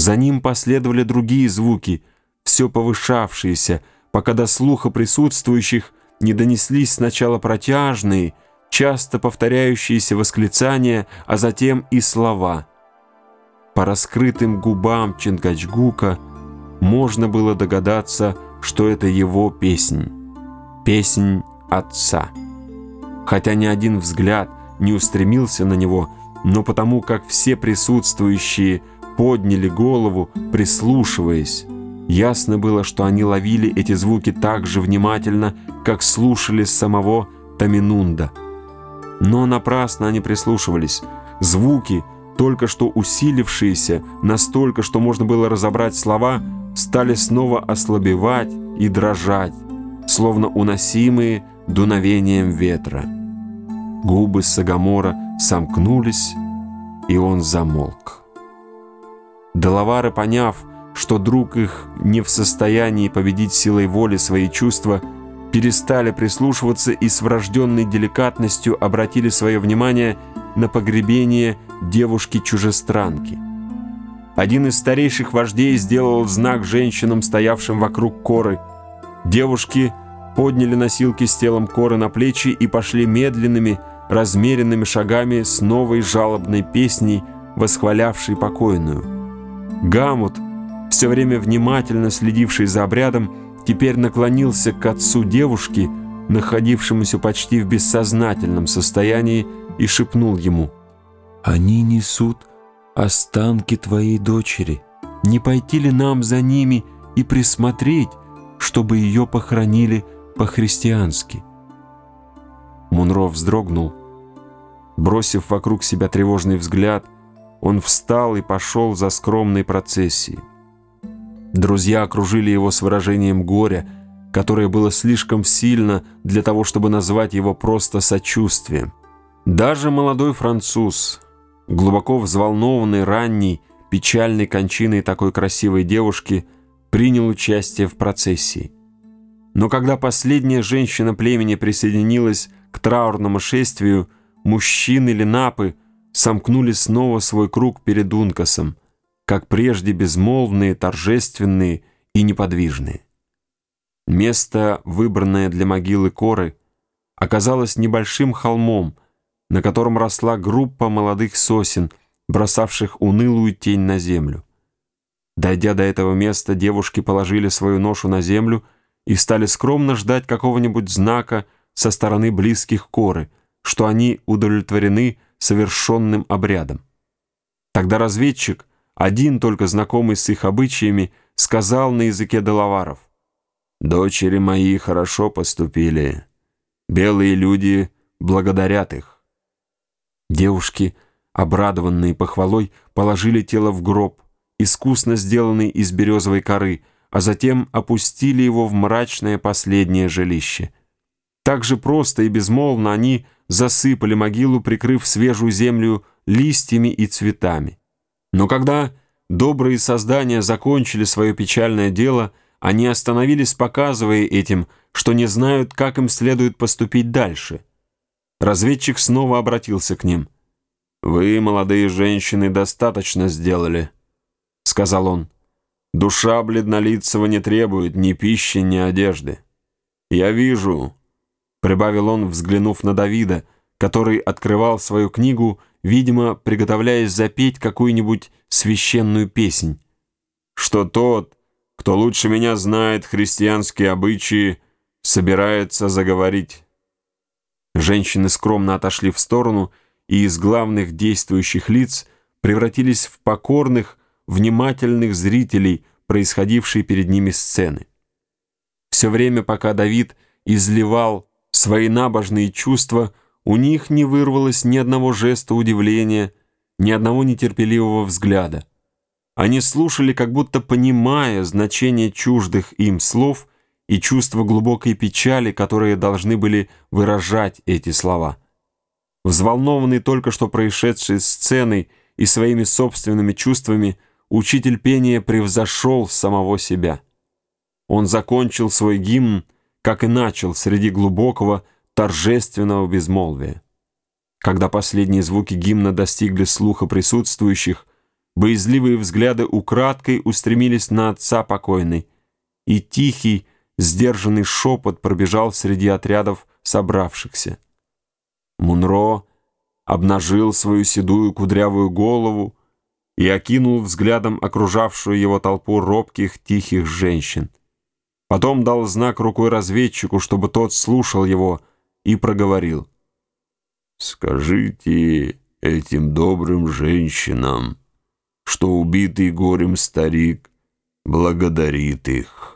За ним последовали другие звуки, все повышавшиеся, пока до слуха присутствующих не донеслись сначала протяжные, часто повторяющиеся восклицания, а затем и слова. По раскрытым губам Чингачгука можно было догадаться, что это его песнь. Песнь отца. Хотя ни один взгляд не устремился на него, но потому как все присутствующие подняли голову, прислушиваясь, ясно было, что они ловили эти звуки так же внимательно, как слушали самого Таминунда. Но напрасно они прислушивались. Звуки, только что усилившиеся, настолько, что можно было разобрать слова, стали снова ослабевать и дрожать, словно уносимые дуновением ветра. Губы Сагамора сомкнулись, и он замолк. Делавары, поняв, что друг их не в состоянии победить силой воли свои чувства, перестали прислушиваться и с врожденной деликатностью обратили свое внимание на погребение девушки-чужестранки. Один из старейших вождей сделал знак женщинам, стоявшим вокруг коры. Девушки подняли носилки с телом коры на плечи и пошли медленными, размеренными шагами с новой жалобной песней, восхвалявшей покойную. Гамут, все время внимательно следивший за обрядом, теперь наклонился к отцу девушки, находившемуся почти в бессознательном состоянии, и шепнул ему «Они несут останки твоей дочери. Не пойти ли нам за ними и присмотреть, чтобы ее похоронили по-христиански?» Мунро вздрогнул. Бросив вокруг себя тревожный взгляд, он встал и пошел за скромной процессией. Друзья окружили его с выражением горя, которое было слишком сильно для того, чтобы назвать его просто сочувствием. Даже молодой француз, глубоко взволнованный ранней, печальной кончиной такой красивой девушки, принял участие в процессии. Но когда последняя женщина племени присоединилась к траурному шествию, мужчины Ленапы сомкнули снова свой круг перед Ункасом, как прежде безмолвные, торжественные и неподвижные. Место, выбранное для могилы Коры, оказалось небольшим холмом, на котором росла группа молодых сосен, бросавших унылую тень на землю. Дойдя до этого места, девушки положили свою ношу на землю и стали скромно ждать какого-нибудь знака со стороны близких коры, что они удовлетворены совершенным обрядом. Тогда разведчик, один только знакомый с их обычаями, сказал на языке Делаваров, «Дочери мои хорошо поступили. Белые люди благодарят их». Девушки, обрадованные похвалой, положили тело в гроб, искусно сделанный из березовой коры, а затем опустили его в мрачное последнее жилище. Так же просто и безмолвно они засыпали могилу, прикрыв свежую землю листьями и цветами. Но когда добрые создания закончили свое печальное дело, они остановились, показывая этим, что не знают, как им следует поступить дальше. Разведчик снова обратился к ним. «Вы, молодые женщины, достаточно сделали», — сказал он. «Душа бледнолицего не требует ни пищи, ни одежды. Я вижу», — прибавил он, взглянув на Давида, который открывал свою книгу, видимо, приготовляясь запеть какую-нибудь священную песнь, что тот, кто лучше меня знает христианские обычаи, собирается заговорить. Женщины скромно отошли в сторону и из главных действующих лиц превратились в покорных, внимательных зрителей, происходившей перед ними сцены. Все время, пока Давид изливал свои набожные чувства, у них не вырвалось ни одного жеста удивления, ни одного нетерпеливого взгляда. Они слушали, как будто понимая значение чуждых им слов и чувство глубокой печали, которые должны были выражать эти слова. Взволнованный только что происшедшей сценой и своими собственными чувствами, учитель пения превзошел самого себя. Он закончил свой гимн, как и начал, среди глубокого, торжественного безмолвия. Когда последние звуки гимна достигли слуха присутствующих, боязливые взгляды украдкой устремились на отца покойной, и тихий, сдержанный шепот пробежал среди отрядов собравшихся. Мунро обнажил свою седую кудрявую голову и окинул взглядом окружавшую его толпу робких, тихих женщин. Потом дал знак рукой разведчику, чтобы тот слушал его, и проговорил. «Скажите этим добрым женщинам, что убитый горем старик благодарит их».